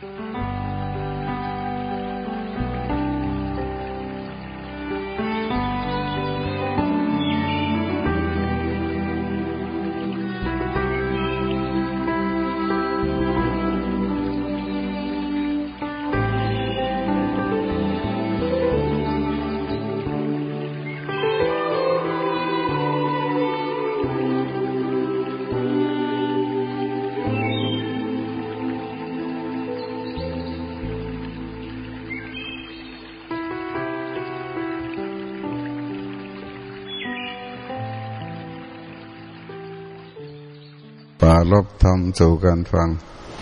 ปาลบทำสู่กันฟัง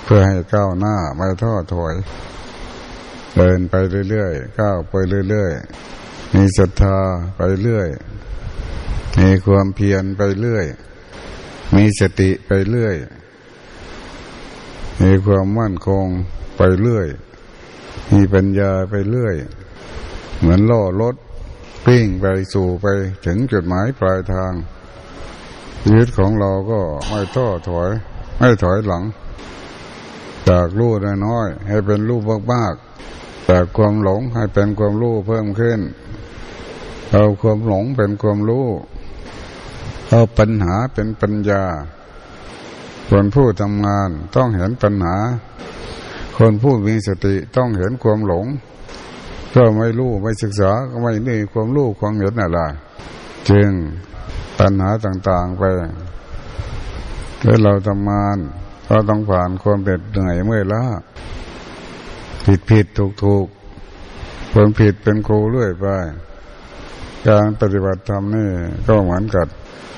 เพื่อให้ก้าวหน้าไม่ท้อถอย เดินไปเรื่อยๆก้าวไปเรื่อยๆ มีศรัทธาไปเรื่อย มีความเพียรไปเรื่อย มีสติไปเรื่อย มีความมั่นคงไปเรื่อย มีปัญญาไปเรื่อย เหมือนล่อรถปิ้งไปสู่ไปถึงจุดหมายปลายทาง ชีวิตของเราก็ไม่ท้อถอย ไม่ถอยหลัง จากรู้น้อยให้เป็นรู้มากๆจากความหลงให้เป็นความรู้เพิ่มขึ้น เอาความหลงเป็นความรู้เอาปัญหาเป็นปัญญา คนผู้ทำงานต้องเห็นปัญหา คนผู้มีสติต้องเห็นความหลง ก็ไม่รู้ไม่ศึกษาก็ไม่มีความรู้ความเห็นอะไรจึง ปัญหาต่างๆไปแล้วเราทำงานเราต้องผ่านความเด็ดเหนื่อยเมื่อยล้าผิดผิดถูกถูกคนผิดเป็นครูเรื่อยไปการปฏิบัติธรรมนี่ก็เหมือนกับ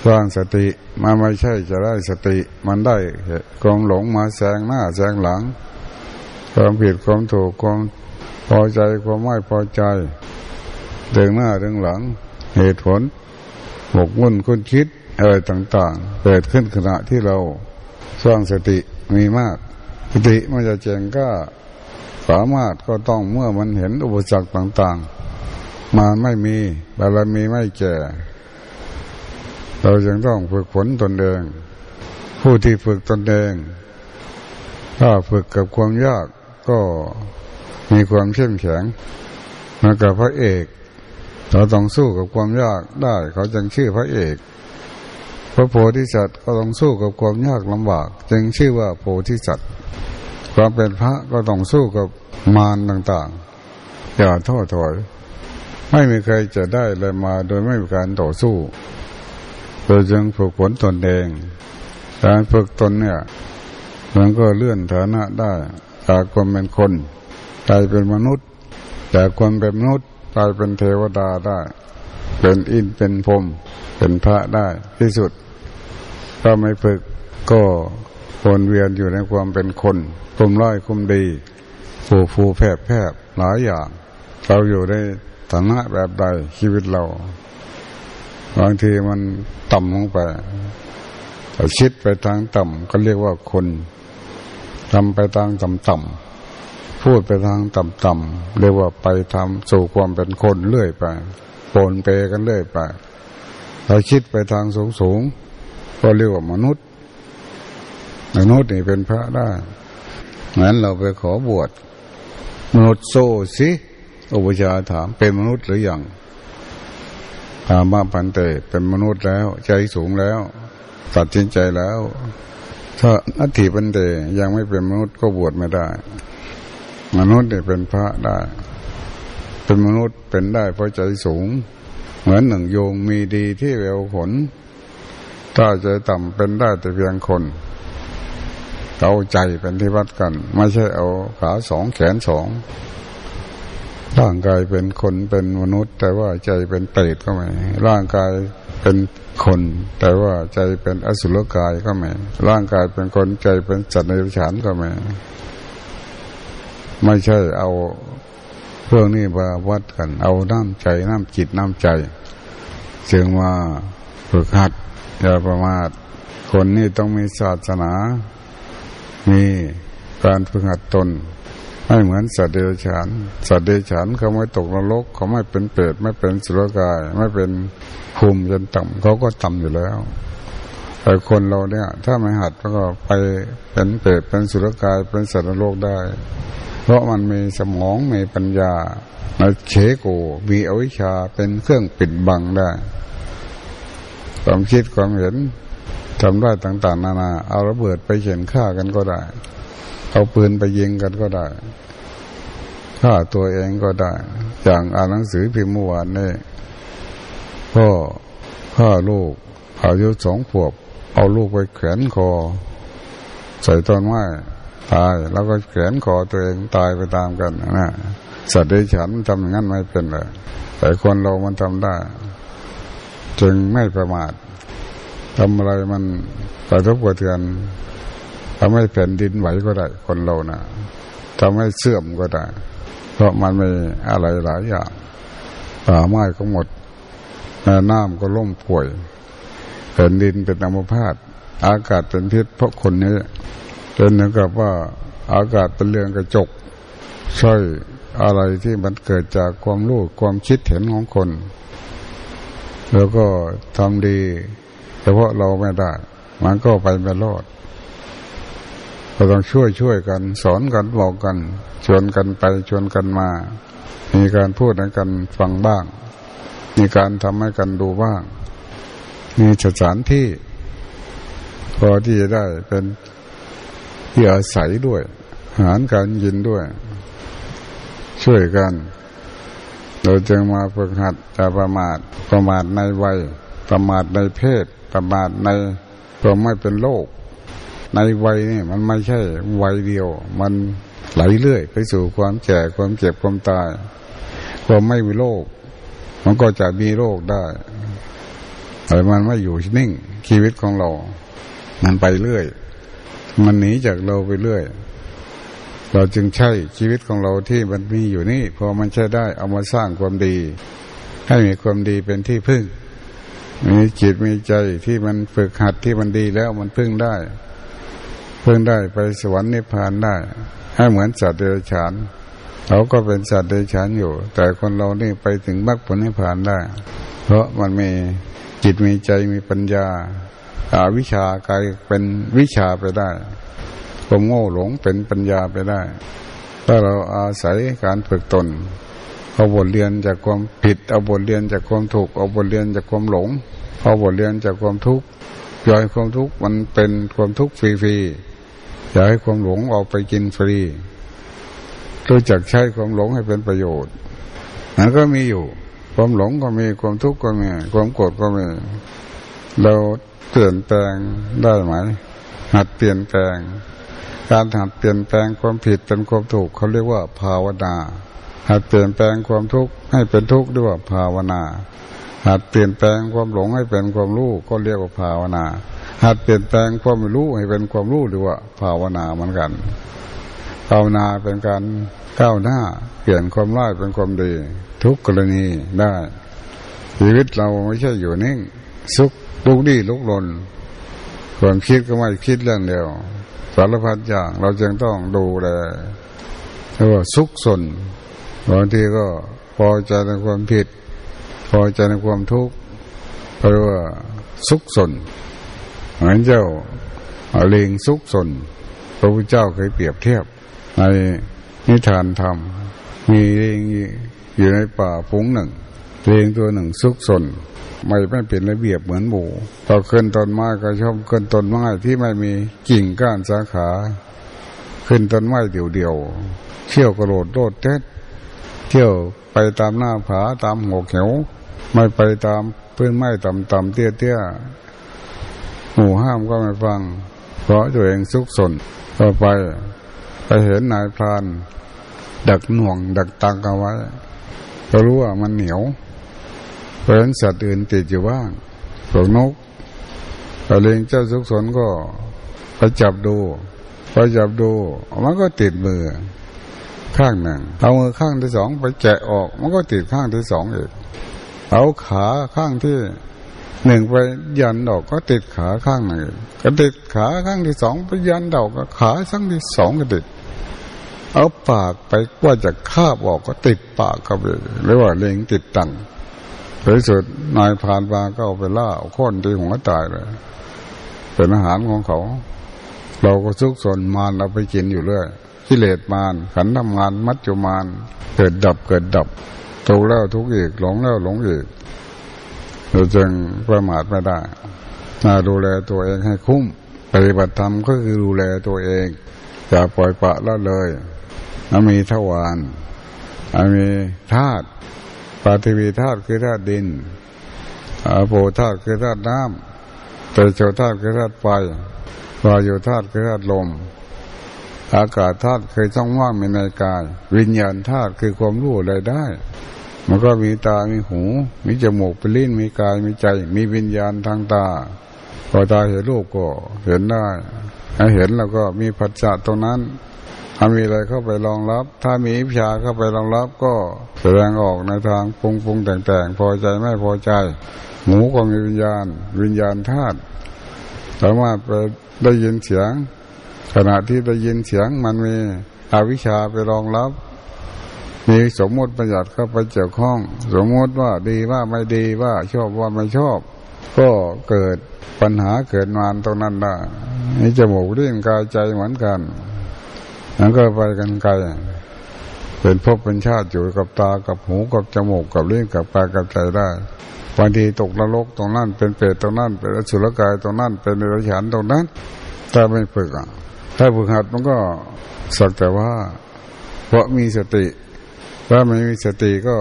สร้างสติมาไม่ใช่จะได้สติ มันได้ความหลงมาแซงหน้าแซงหลัง ความผิดความถูกความพอใจความไม่พอใจดินหน้าดินหลัง เหตุผล หมกมุ่นคุณคิดอะไรต่างๆ เกิดขึ้นขณะที่เราสร้างสติมีมาก สติมันจะเจงก็สามารถก็ต้องเมื่อมันเห็นอุปสรรคต่าง ๆ มาไม่มีบารมีไม่แก่ เราจึงต้องฝึกฝนตนเองผู้ที่ฝึกตนเองถ้าฝึกกับความยากก็มีความเข้มแข็งมากับพระเอก เราต้องสู้กับความยากได้ เขาจึงชื่อพระเอก พระโพธิสัตว์ก็ต้องสู้กับความยากลำบาก จึงชื่อว่าโพธิสัตว์ความเป็นพระก็ต้องสู้กับมารต่างๆ อย่าท้อถอย ไม่มีใครจะได้เลยมาโดยไม่มีการต่อสู้โดยจึงฝึกฝนตนเอง การฝึกตนเนี่ยมันก็เลื่อนฐานะได้ จากความเป็นคนกลายเป็นมนุษย์ จากความเป็นมนุษย์ กลายเป็นเทวดาได้ เป็นอินเป็นพรมเป็นพระได้ที่สุด ถ้าไม่ฝึกก็วนเวียนอยู่ในความเป็นคนคุมร้อยคุมดีฟูฟูแผบแผบหลายอย่าง เราอยู่ในฐานะแบบใดชีวิตเราบางทีมันต่ำลงไปคิดไปทางต่ำก็เรียกว่าคนทำไปทางต่ำๆ พูดไปทางต่ำๆเรียกว่าไปทำสู่ความเป็นคนเรื่อยไปโปนเปกันเรื่อยไปถ้าคิดไปทางสูงๆก็เรียกว่ามนุษย์ มนุษย์นี่เป็นพระได้งั้นเราไปขอบวชมนุษย์โซสิอุปชาถามเป็นมนุษย์หรือยังถามมาพันเตเป็นมนุษย์แล้ว ใจสูงแล้ว ตัดสินใจแล้ว ถ้าอัติพันเตยังไม่เป็นมนุษย์ก็บวชไม่ได้ มนุษย์เนี่ยเป็นพระได้ เป็นมนุษย์เป็นได้เพราะใจสูง เหมือนหนึ่งโยงมีดีที่แววขน ถ้าใจต่ำเป็นได้แต่เพียงคนเอาใจเป็นที่วัดกัน ไม่ใช่เอาขาสองแขนสองร่างกายเป็นคนเป็นมนุษย์ แต่ว่าใจเป็นเปรตก็ไม่ร่างกายเป็นคน แต่ว่าใจเป็นอสุรกายก็ไม่ร่างกายเป็นคนใจเป็นสัตว์ในฉานก็ไม่ ไม่ใช่เอาเรื่องนี้มาวัดกัน เอาน้ำใจน้ำจิตน้ำใจจึงมาฝึกหัดอย่าประมาทคนนี้ต้องมีศาสนา มีการฝึกหัดตนไม่เหมือนสัตว์เดรัจฉาน สัตว์เดรัจฉานเขาไม่ตกนรก เขาไม่เป็นเปรตไม่เป็นสุรกาย ไม่เป็นภูมิยันต่ำเขาก็ต่ำอยู่แล้ว แต่คนเราเนี่ย ถ้าไม่หัดก็ไปเป็นเปรตเป็นสุรกายเป็นสัตว์โลกได้ เพราะมันมีสมองมีปัญญาในเชโกมีอวิชชาเป็นเครื่องปิดบังได้ ความคิดความเห็นทำได้ต่าง ๆ นานา เอาระเบิดไปเขียนฆ่ากันก็ได้ เอาปืนไปยิงกันก็ได้ฆ่าตัวเองก็ได้ อย่างอ่านหนังสือพิมพ์เมื่อวานนี่พ่อฆ่าลูกอายุสองขวบ เอาลูกไปแขวนคอ ใส่ต้นไม้ ตายแล้วก็แขนคอตัวเองตายไปตามกันนะสัตว์ดรัจฉานทำอย่างนั้นไม่เป็นเลยแต่คนเรามันทำได้ จึงไม่ประมาททำอะไรมันกระทบกระเทือนทำให้แผ่นดินไหวก็ได้ คนเรานะ่ะทำให้เสื่อมก็ได้ เพราะมันมีอะไรหลายอย่างป่าไม้ก็หมดแม่น้ำก็ล่มป่วยแผ่นดินเป็นอัมพาตอากาศเป็นพิษเพราะคนนี้ เป็นเหมือนกับว่าอากาศเป็นเรื่องกระจกใช่อะไรที่มันเกิดจากความรู้ความคิดเห็นของคน แล้วก็ทำดีเฉพาะเราไม่ได้ มันก็ไปไม่รอดเราต้องช่วยช่วยกัน สอนกันบอกกัน ชวนกันไปชวนกันมา มีการพูดให้กันฟังบ้าง มีการทำให้กันดูบ้าง มีสถานที่ พอที่จะได้เป็น ที่อาศัยด้วยอาหารการยินด้วย ช่วยกัน เราจึงมาฝึกหัดจะประมาทประมาทในวัย ประมาทในเพศ ประมาทในความไม่เป็นโรคในวัยนี่มันไม่ใช่วัยเดียว มันไหลเรื่อย ไปสู่ความแก่ความเจ็บความตาย ความไม่มีโรคมันก็จะมีโรคได้แต่มันไม่อยู่นิ่ง ชีวิตของเรา มันไปเรื่อย มันหนีจากเราไปเรื่อย เราจึงใช้ชีวิตของเราที่มันมีอยู่นี่พอมันใช้ได้เอามาสร้างความดี ให้มีความดีเป็นที่พึ่ง มีจิตมีใจที่มันฝึกหัดที่มันดีแล้วมันพึ่งได้ พึ่งได้ไปสวรรค์นิพพานได้ ให้เหมือนสัตว์เดรัจฉานเขาก็เป็นสัตว์เดรัจฉานอยู่ แต่คนเรานี่ไปถึงมรรคผลนิพพานได้ เพราะมันมีจิตมีใจมีปัญญา อาวิชากลายเป็นวิชาไปได้ความโง่หลงเป็นปัญญาไปได้ ถ้าเราอาศัยการฝึกตน เอาบทเรียนจากความผิด เอาบทเรียนจากความถูก เอาบทเรียนจากความหลง เอาบทเรียนจากความทุกข์ย่อยความทุกข์มันเป็นความทุกข์ฟรีๆอย่าให้ความหลงออกไปกินฟรีรู้จักใช้ความหลงให้เป็นประโยชน์นั้นก็มีอยู่ ความหลงก็มีความทุกข์ก็มี ความโกรธก็มี เรา เปลี่ยนแปลงได้ไหมหัดเปลี่ยนแปลง การหัดเปลี่ยนแปลงความผิดเป็นความถูกเขาเรียกว่าภาวนาหัดเปลี่ยนแปลงความทุกข์ให้เป็นทุกข์ด้วยว่าภาวนาหัดเปลี่ยนแปลงความหลงให้เป็นความรู้ก็เรียกว่าภาวนาหัดเปลี่ยนแปลงความไม่รู้ให้เป็นความรู้ด้วยว่าภาวนาเหมือนกันภาวนาเป็นการก้าวหน้า เปลี่ยนความร้ายเป็นความดี ทุกกรณีได้ชีวิตเราไม่ใช่อยู่นิ่งสุข ลุกดีลุกลนความคิดก็ไม่คิดเรื่องเดียว สารพัดอย่างเราจึงต้องดูแลเรียกว่าสุขสนบางทีก็พอใจในความผิด พอใจในความทุกข์เรียกว่าสุขสนเหมือนเจ้าเลียงสุขสนพระพุทธเจ้าเคยเปรียบเทียบ ในนิทานธรรม มีเลียงอยู่ในป่าฟุ้งหนึ่งเลียงตัวหนึ่งสุขสน ไม่ไม่เป็นระเบียบเหมือนหมูพอขึ้นต้นไม้ก็ชอบขึ้นต้นไม้ที่ไม่มีกิ่งก้านสาขา ขึ้นต้นไม้เดี่ยวๆเที่ยวกระโดดโดดเท็ดเที่ยวไปตามหน้าผาตามหัวเขียวไม่ไปตามพื้นไม้ต่ำๆเตี้ยๆหมู่ห้ามก็ไม่ฟัง เพราะตัวเองซุกสนก็ไปไปเห็นนายพราน ดักหน่วง ดักตังเอาไว้ก็รู้ว่ามันเหนียว เพราะฉะนั้นสัตว์อื่นติดอยู่บ้างพวกนกตะเลงเจ้าสุกสนก็ไปจับดูไปจับดูมันก็ติดมือข้างหนึ่งเอามือข้างที่สองไปแกะออก มันก็ติดข้างที่สองอีกเอาขาข้างที่หนึ่งไปยันดอกก็ติดขาข้างหนึ่งก็ติดขาข้างที่สองไปยันดอกก็ขาข้างที่สองก็ติด เอาปากไปว่าจะคาบออกก็ติดปากก็ไปหรือว่าเลงติดตัง ในสุดนายพานบาก็เอาไปล่าเอาค้นตีหัวตายเลยเป็นอาหารของเขา เราก็ซุกซนมารเราไปกินอยู่เรื่อยกิเลสมารขันทำงานมัจจุมารเกิดดับเกิดดับทุกแล้วทุกอีกหลงแล้วหลงอีกเราจึงประมาทไม่ได้มาดูแลตัวเองให้คุ้ม ปฏิบัติธรรมก็คือดูแลตัวเองอย่าปล่อยปะละเลยมีทวารมีธาตุ ปฏิวีธาตุคือธาตุดินอาโปธาตุคือธาตุน้ำเตโชธาตุคือธาตุไฟวายุธาตุคือธาตุลม อากาศธาตุเคยช่องว่างในกาย วิญญาณธาตุคือความรู้อะไรได้ มันก็มีตา มีหู มีจมูกเป็นลิ้น มีกาย มีใจ มีวิญญาณทางตา พอตาเห็นรูปก็เห็นได้ถ้าเห็นแล้วก็มีผัสสะตรงนั้น ถ้ามีอะไรเข้าไปรองรับ ถ้ามีวิชาเข้าไปรองรับก็แสดงออกในทางปรุงปรุงแต่งแต่งพอใจไม่พอใจ หมูก็มีวิญญาณ วิญญาณธาตุสามารถไปได้ยินเสียง ขณะที่ได้ยินเสียงมันมีอวิชชาไปรองรับ มีสมมติประหยัดเข้าไปเกี่ยวข้อง สมมติว่าดีว่าไม่ดีว่าชอบว่าไม่ชอบ ก็เกิดปัญหาเกิดมานตรงนั้นได้นี่จมูกเรื่องกายใจเหมือนกัน นั้นก็ไปกันไกลเป็นพบเป็นชาติอยู่กับตากับหูกับจมูกกับเลี้ยงกับปากกับใจได้บางทีตกนรกตรงนั้นเป็นเปรตตรงนั้นเป็นอสุรกายตรงนั้นเป็นเนรฉานตรงนั้นถ้าไม่ฝึกอะถ้าฝึกหัดมันก็สักแต่ว่า เพราะมีสติถ้าไม่มีสติก็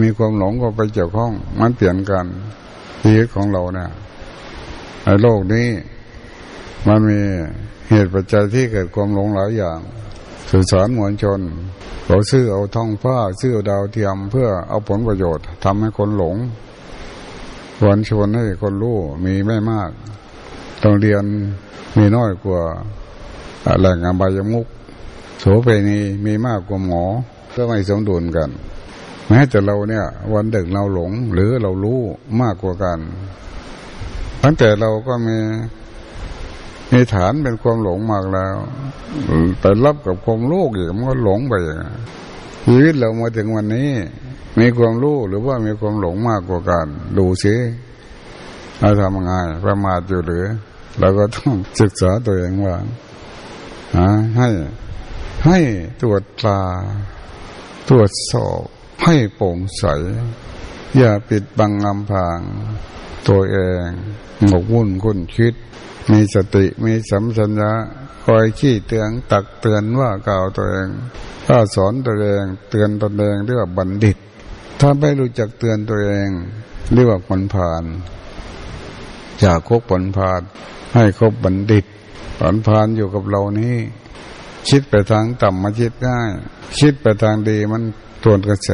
มีความหลงก็ไปเกี่ยวข้อง มันเปลี่ยนกันชีวิตของเราเนี่ยในโลกนี้มันมีเหตุปัจจัยที่เกิดความหลงหลายอย่าง สื่อสารมวลชนเราซื้อเอาท่องฟ้าซื้อดาวเทียมเพื่อเอาผลประโยชน์ทำให้คนหลงควรชวนให้คนรู้มีไม่มากต้องเรียนมีน้อยกว่าแหล่งอบายมุกโสเภณีมีมากกว่าหมอก็ไม่สมดุลกัน แม้แต่เราเนี่ย วันเด็กเราหลงหรือเรารู้มากกว่ากันตั้งแต่เราก็มี มีฐานเป็นความหลงมากแล้วไปรับกับความโลกอีกมันก็หลงไปชีวิตเรามาถึงวันนี้ มีความรู้หรือว่ามีความหลงมากกว่ากันดูสิเราทำงไงประมาทอยู่หรือเราก็ต้องศึกษาตัวเองว่าให้ ให้ตรวจตา ตรวจสอบ ให้โปร่งใส อย่าปิดบังอำพาง ตัวเองหมกวุ่นคุ้นคิด มีสติมีสัมสัญญาคอยขี้เตือนตักเตือนว่ากล่าวตัวเองถ้าสอนตัวเองเตือนตนเองเรียกว่าบัณฑิต ถ้าไม่รู้จักเตือนตัวเองเรียกว่าผลผ่านอยากคบผลผ่านให้คบบัณฑิตผลผ่านอยู่กับเรานี้คิดไปทางต่ำมาคิดง่าย คิดไปทางดีมันทวนกระแส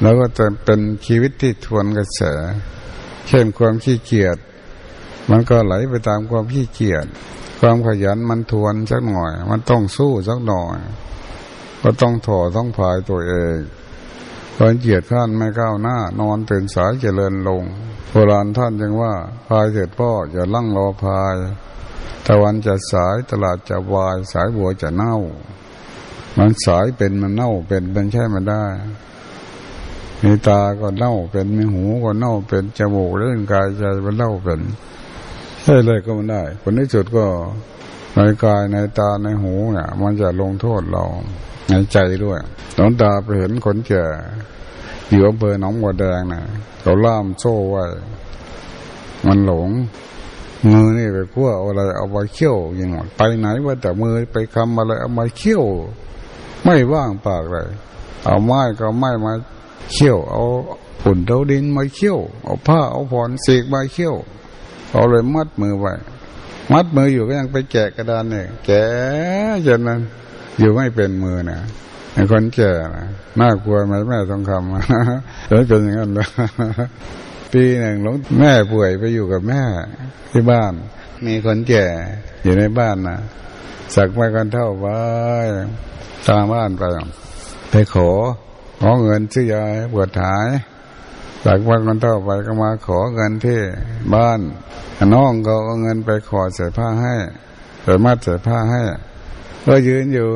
แล้วก็จะเป็นชีวิตที่ทวนกระแส เช่นความขี้เกียจ มันก็ไหลไปตามความขี้เกียจความขยันมันทวนสักหน่อย มันต้องสู้สักหน่อย ก็ต้องถอต้องพายตัวเองคนเกียจข้านไม่ก้าวหน้า นอนตื่นสายเจริญลงโบราณท่านยังว่า พายเสร็จพ่ออย่าลั่งรอพายตะวันจะสายตลาดจะวาย สายบัวจะเน่า มันสายเป็นมันเน่าเป็นเป็นใช่มันได้มีตาก็เน่าเป็นมีหูก็เน่าเป็นจมูกเล่นกายใจมันเน่าเป็น ใช่เลยก็มันได้คนที่สุดก็ในกายในตาในหูเนี่ยมันจะลงโทษเราในใจด้วยหลวงตาไปเห็นคนแก่อยู่อำเภอหนองบัวแดงนะ่ะเขาล่ามโซ่ไว้ มันหลง มือนี่ไปขั้วอะไรเอาไปเคี่ยวอย่างหมดไปไหนว่าแต่มือไปคำอะไรเอามาเคี่ยว ไม่ว่างปากเลย เอาไม้ก็ไม้มาเคี่ยว เอาฝุ่นเทาดินมาเคี่ยว เอาผ้าเอาผ่อนเสกมาเคี่ยว เอาเลยมัดมือไว้มัดมืออยู่ก็ยังไปแกะกระดานเนี่ยแกะจนนั้นอยู่ไม่เป็นมือนะไอ้คนแก่นะน่ากลัวไหมแม่ทองคำแล้วเป็นอย่างนั้นเลยปีหนึ่งหลวงแม่ป่วยไปอยู่กับแม่ที่บ้าน มีคนแก่อยู่ในบ้านนะสักไม้กันเท่าไว้ตามบ้านไปไปขอขอเงินซื้อยาปวดหายสักไม้กันเท่าไปก็มาขอเงินที่บ้าน น้องก็เอาเงินไปขอใส่ผ้าให้ใส่มัดใส่ผ้าให้ ก็ยืนอยู่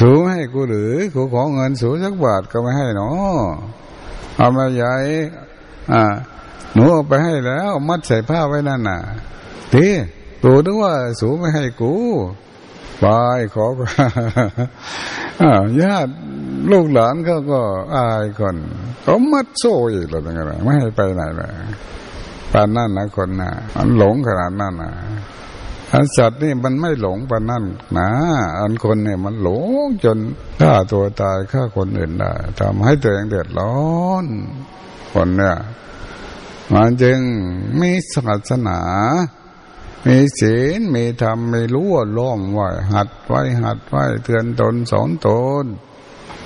สูงให้กูหรือกูขอเงินสูงสักบาทก็ไม่ให้เนาะเอามาใหญ่อ่าหนูเอาไปให้แล้ว มัดใส่ผ้าไว้นั่นน่ะแดีตูนึกว่าสูไม่ให้กูบายขอญาติลูกหลานเขาก็อายคนเขามัดโซ่อีกแล้วตั้งไงไม่ให้ไปไหนเลย ปานนั่นนะคนน่ะมันหลงขนาดนั้นนะอันสัตว์นี่มันไม่หลงปานนั่นนะอันคนเนี่ยมันหลงจนฆ่าตัวตายฆ่าคนอื่นได้ทำให้ตัวเองเดือดร้อนคนเนี่ยมันจึงมีศาสนา มีศีล มีธรรม มีรู้ว่าล้อมไว้ หัดไว้ หัดไว้ เตือนตนสอนตน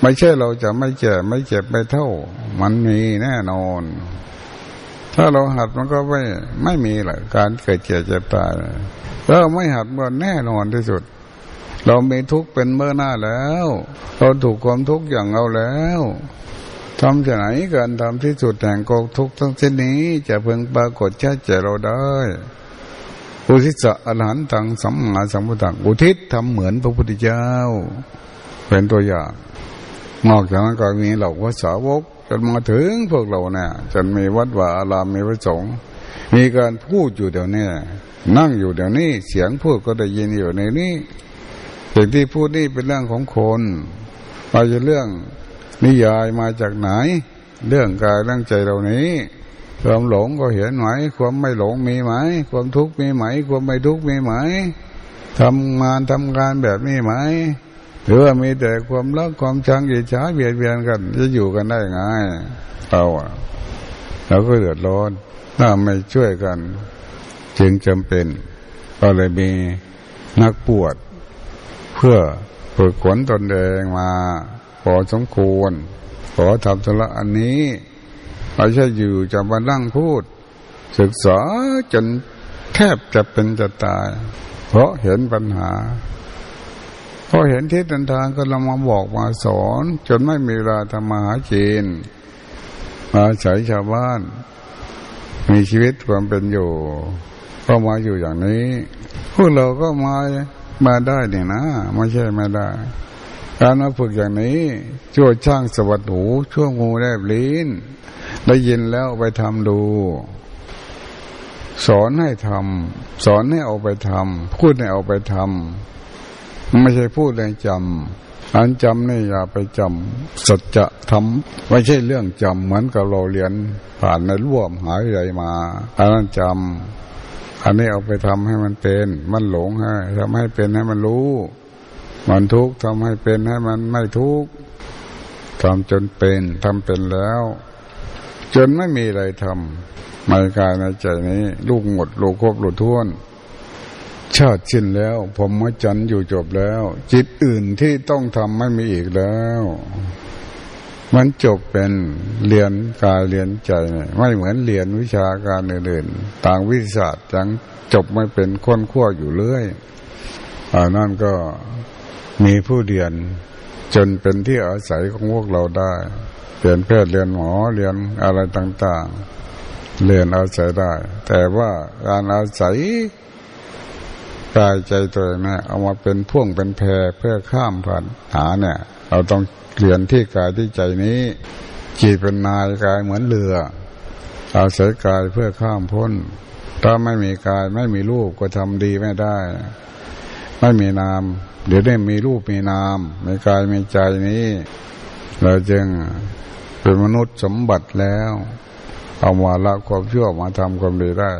ไม่ใช่เราจะไม่เจ็บไม่เจ็บไม่เท่า มันมีแน่นอน ถ้าเราหัดมันก็ไม่ไม่มีแหละการเกิดเจ็บเจ็บตายถ้าไม่หัดมันแน่นอนที่สุด เรามีทุกข์เป็นเมื่อหน้าแล้ว เราถูกความทุกข์อย่างเราแล้วทำจะไหนกันทำที่สุดแห่งกองทุกข์ทั้งเช่นนี้จะเพิ่งปรากฏชัดเจนเราได้อุทิศอรหันตังสัมมาสัมพุทธังอุทิศทำเหมือนพระพุทธเจ้า เป็นตัวอย่างนอกจากนั้นก็มีเหล่าพระสาวก จนมาถึงพวกเราเนี่ยจนมีวัดว่าอารามมีพระสงฆ์มีการพูดอยู่เดี๋ยวนี้นั่งอยู่เดี๋ยวนี้เสียงพูดก็ได้ยินอยู่ในนี้สิ่งที่พูดนี่เป็นเรื่องของคนม่ใช่เรื่องนิยายมาจากไหน เรื่องกายเรื่องใจเรานี้ความหลงก็เห็นไหมความไม่หลงมีไหมความทุกข์มีไหม ความไม่ทุกข์มีไหมทำงานทำการแบบนี้ไหม หรือว่ามีแต่ความรักความชังอิจฉาเบียดเบียนกัน จะอยู่กันได้ไงเอาอะเราก็เดือดร้อนถ้าไม่ช่วยกัน จึงจำเป็น ก็เลยมีนักปวด เพื่อฝึกขนตนเองมาขอสมควร ขอทำธุระอันนี้ไม่ใช่อยู่จะมานั่งพูด ศึกษาจนแทบจะเป็นจะตาย เพราะเห็นปัญหา พอเห็นทิศทางก็เรามาบอกมาสอน จนไม่มีเวลาทำมาหาจีนมาใช้ชาวบ้าน มีชีวิตความเป็นอยู่ก็มาอยู่อย่างนี้ พวกเราก็มามาได้เนี่ยนะไม่ใช่ไม่ได้ การมาฝึกอย่างนี้ช่วยช่างสวัสดหูช่วงงูแลบลิ้นได้ยินแล้วไปทำดู สอนให้ทำสอนให้เอาไปทำพูดให้เอาไปทำ ไม่ใช่พูดให้จำอันจำนี่อย่าไปจำสัจจะทำไม่ใช่เรื่องจำเหมือนกับเราเรียนผ่านในร่วมหายใจมาอันนั้นจำอันนี้เอาไปทำให้มันเป็น มันหลงให้ทำให้เป็นให้มันรู้ มันทุกข์ทำให้เป็นให้มันไม่ทุกข์ทำจนเป็นทำเป็นแล้ว จนไม่มีอะไรทำในกายในใจนี้ ลูกหมดลูกครบลูกท้วน ชาติชินแล้ว ผมมจันอยู่จบแล้ว จิตอื่นที่ต้องทำไม่มีอีกแล้ว มันจบเป็นเรียนกายเรียนใจ ไม่เหมือนเรียนวิชาการอื่นๆต่างวิชายังจบไม่เป็นค้นขั้วอยู่เรื่อยอันนั้นก็มีผู้เรียนจนเป็นที่อาศัยของพวกเราได้เรียนแพทย์เรียนหมอเรียนอะไรต่าง ๆ เรียนอาศัยได้ แต่ว่าการอาศัย กายใจตัวเนี่ย เอามาเป็นพ่วงเป็นแพรเพื่อข้ามผ่านหาเนี่ย เราต้องเรียนที่กายที่ใจนี้จีเป็นนายกายเหมือนเรือ อาศัยกายเพื่อข้ามพ้น ถ้าไม่มีกายไม่มีรูปก็ทำดีไม่ได้ ไม่มีนาม เดี๋ยวได้มีรูปมีนามมีกายมีใจนี้ เราจึงเป็นมนุษย์สมบัติแล้ว เอามาละความชั่วมาทำความดีได้